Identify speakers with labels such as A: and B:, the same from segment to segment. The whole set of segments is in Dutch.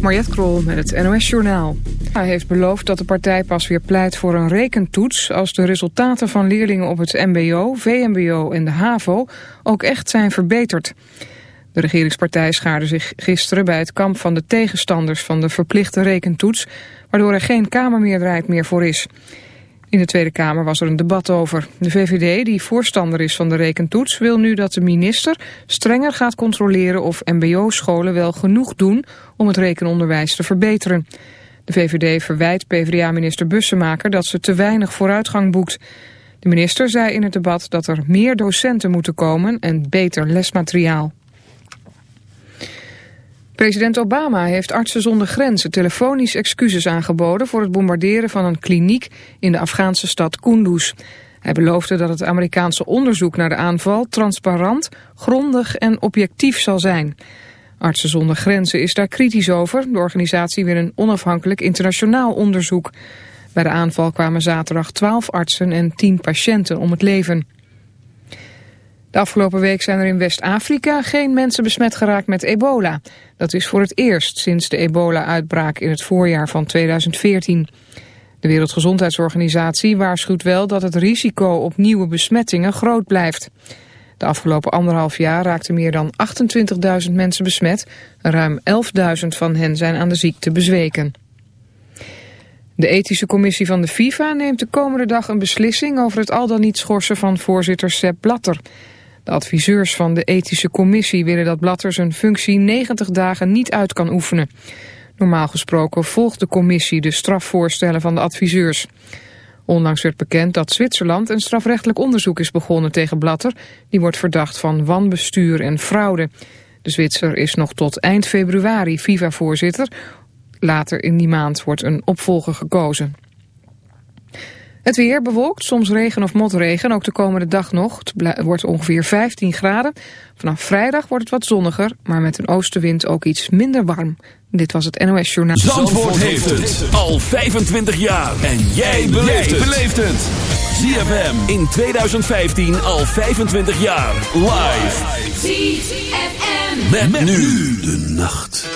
A: Mariette Krol met het NOS Journaal. Hij heeft beloofd dat de partij pas weer pleit voor een rekentoets... als de resultaten van leerlingen op het mbo, vmbo en de HAVO ook echt zijn verbeterd. De regeringspartij schaarde zich gisteren bij het kamp van de tegenstanders van de verplichte rekentoets... waardoor er geen Kamermeerderheid meer voor is. In de Tweede Kamer was er een debat over. De VVD, die voorstander is van de rekentoets, wil nu dat de minister strenger gaat controleren of mbo-scholen wel genoeg doen om het rekenonderwijs te verbeteren. De VVD verwijt PvdA-minister Bussemaker dat ze te weinig vooruitgang boekt. De minister zei in het debat dat er meer docenten moeten komen en beter lesmateriaal. President Obama heeft Artsen zonder Grenzen telefonisch excuses aangeboden voor het bombarderen van een kliniek in de Afghaanse stad Kunduz. Hij beloofde dat het Amerikaanse onderzoek naar de aanval transparant, grondig en objectief zal zijn. Artsen zonder Grenzen is daar kritisch over. De organisatie wil een onafhankelijk internationaal onderzoek. Bij de aanval kwamen zaterdag 12 artsen en 10 patiënten om het leven. De afgelopen week zijn er in West-Afrika geen mensen besmet geraakt met ebola. Dat is voor het eerst sinds de ebola-uitbraak in het voorjaar van 2014. De Wereldgezondheidsorganisatie waarschuwt wel dat het risico op nieuwe besmettingen groot blijft. De afgelopen anderhalf jaar raakten meer dan 28.000 mensen besmet. Ruim 11.000 van hen zijn aan de ziekte bezweken. De ethische commissie van de FIFA neemt de komende dag een beslissing over het al dan niet schorsen van voorzitter Sepp Blatter. De adviseurs van de ethische commissie willen dat Blatter zijn functie 90 dagen niet uit kan oefenen. Normaal gesproken volgt de commissie de strafvoorstellen van de adviseurs. Onlangs werd bekend dat Zwitserland een strafrechtelijk onderzoek is begonnen tegen Blatter. Die wordt verdacht van wanbestuur en fraude. De Zwitser is nog tot eind februari FIFA-voorzitter. Later in die maand wordt een opvolger gekozen. Het weer bewolkt, soms regen of motregen, ook de komende dag nog. Het wordt ongeveer 15 graden. Vanaf vrijdag wordt het wat zonniger, maar met een oostenwind ook iets minder warm. Dit was het NOS Journaal.
B: Zandvoort, heeft het al 25 jaar. En jij beleeft het. ZFM in 2015 al 25 jaar. Live. ZFM. met nu de nacht.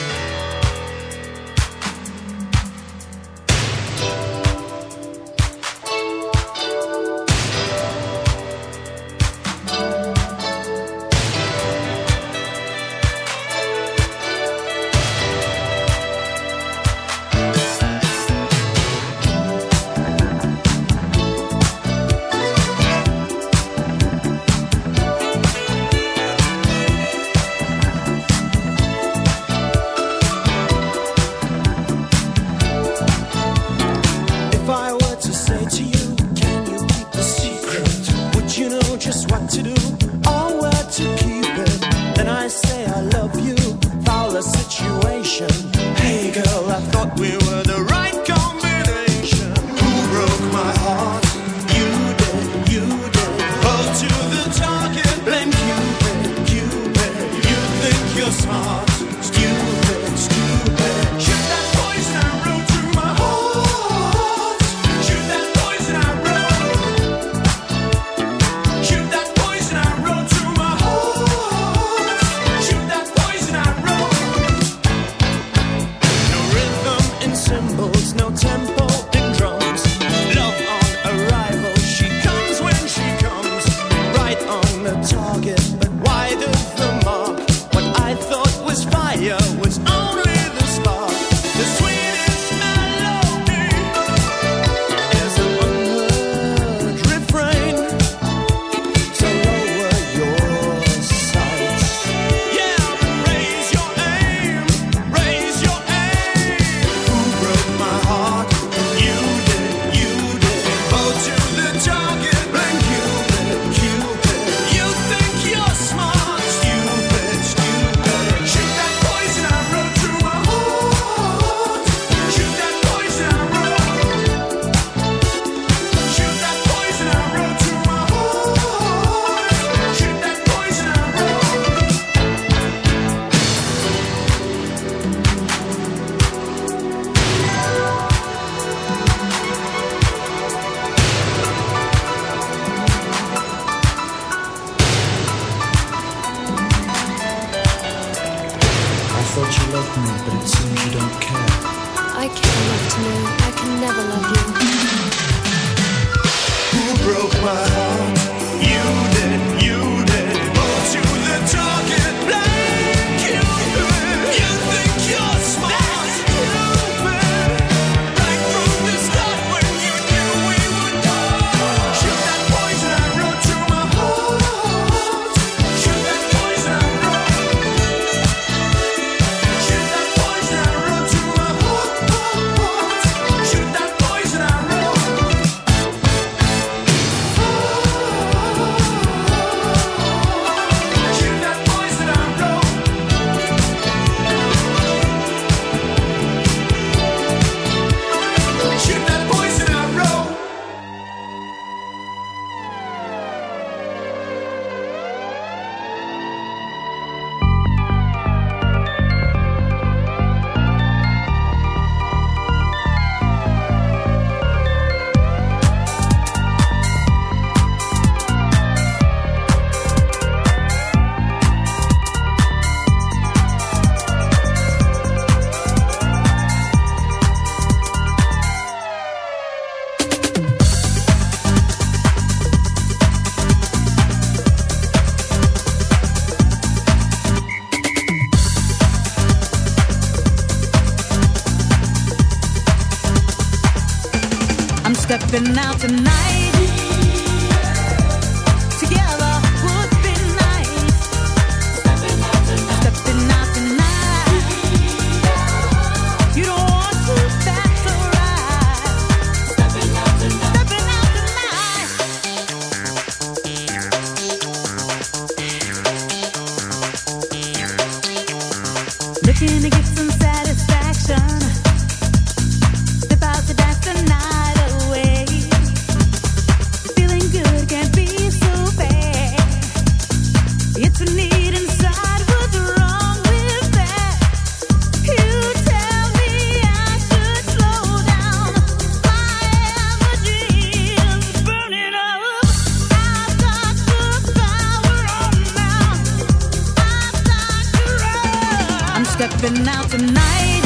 C: stepping out tonight.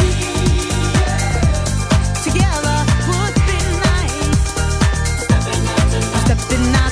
C: Together would be nice. Stepping out. tonight.
D: Stepping out.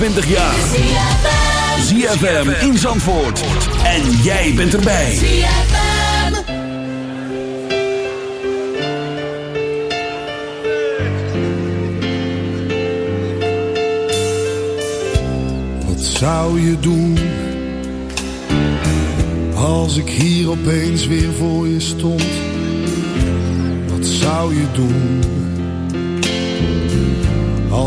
C: 25 jaar. ZFM in Zandvoort. En jij bent erbij.
E: Wat zou je doen? Als ik hier opeens weer voor je stond. Wat zou je doen?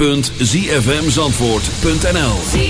C: www.zfmzandvoort.nl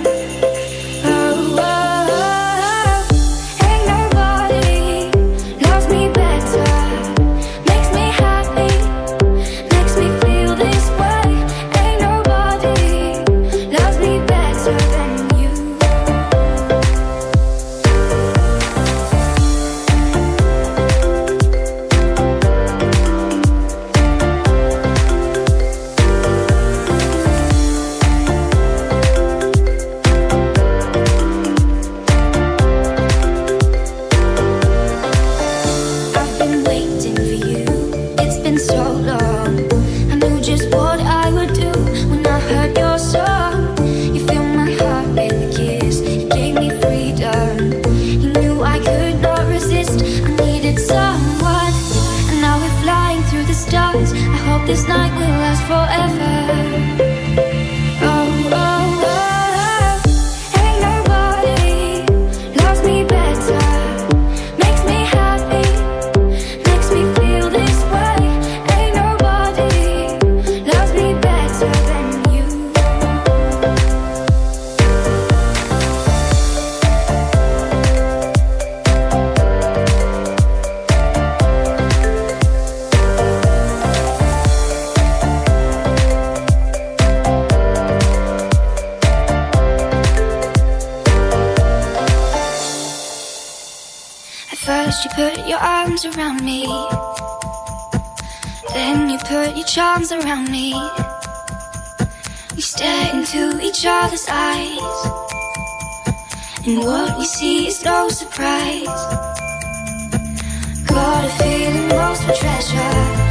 F: into each other's eyes. And what we see is no surprise. Got a
C: feeling most of treasure.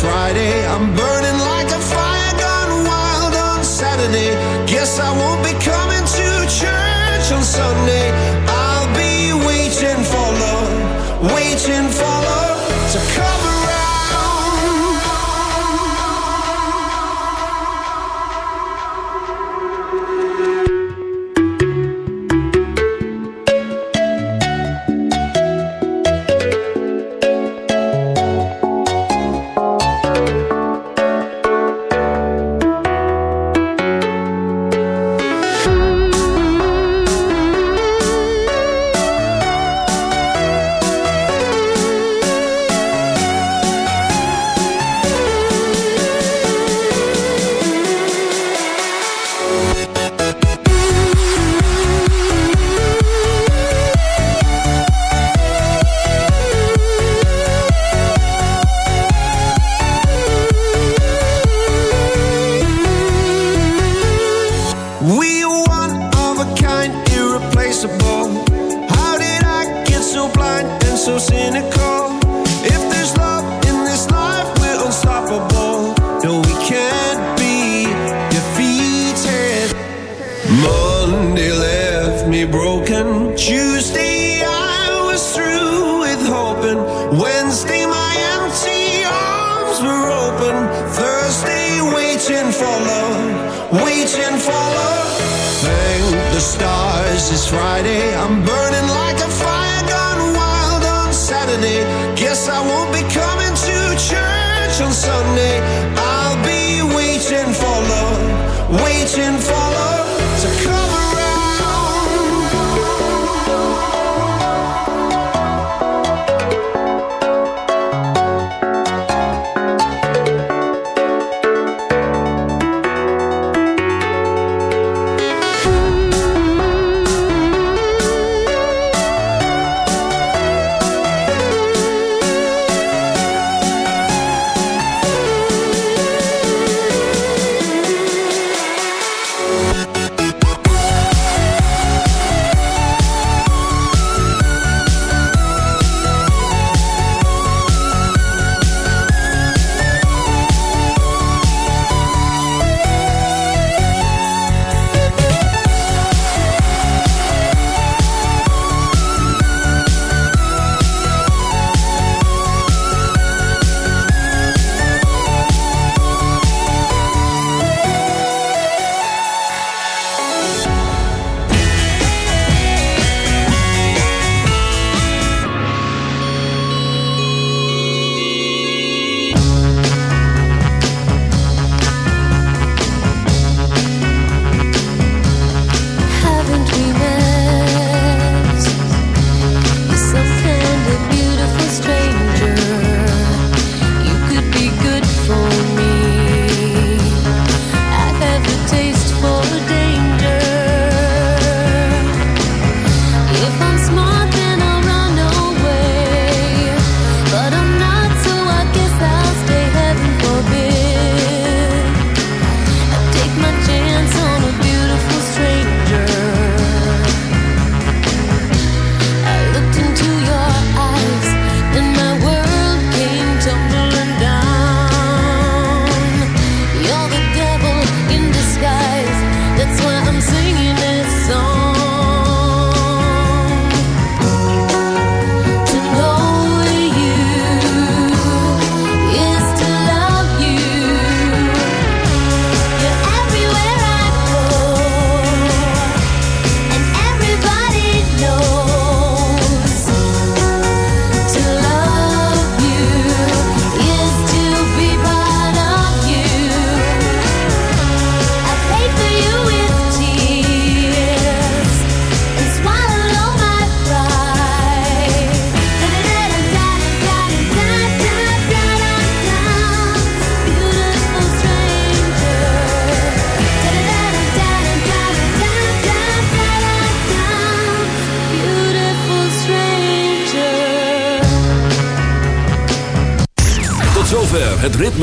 B: Friday, I'm burning It's is Friday, I'm burning like a